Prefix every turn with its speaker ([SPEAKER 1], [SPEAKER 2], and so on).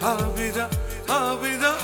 [SPEAKER 1] Avida, Avida.